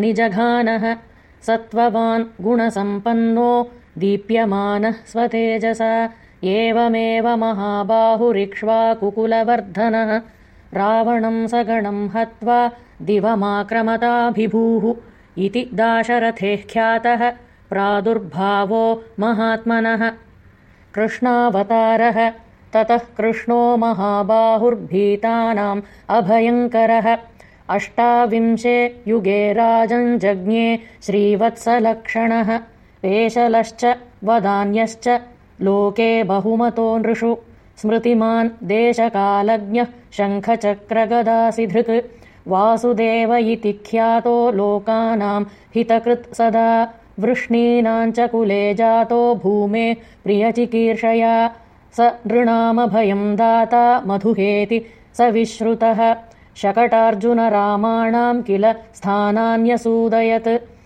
निजघानः सत्त्ववान् गुणसम्पन्नो दीप्यमानः स्वतेजसा एवमेव महाबाहुरिक्ष्वाकुकुलवर्धनः रावणम् सगणम् हत्वा दिवमाक्रमताभिभूः इति दाशरथेः ख्यातः प्रादुर्भावो महात्मनः। कृष्णावतारः ततः कृष्णो महाबाहुर्भीतानाम् अभयङ्करः। अष्टाविंशे युगे राजञ्जज्ञे श्रीवत्सलक्षणः। पेशलश्च वदान्यश्च लोके बहुमतो नृषु। स्मृतिमान् देशकालज्ञः शङ्खचक्रगदासिधृक्। वासुदेव इति ख्यातो लोकानाम् हितकृत् सदा। वृष्णीनाम् च कुले जातो भूमे प्रियचिकीर्षया स नृणामभयम् दाता मधुहेति स विश्रुतः। शकटार्जुनरामाणाम् किल स्थानान्यसूदयत्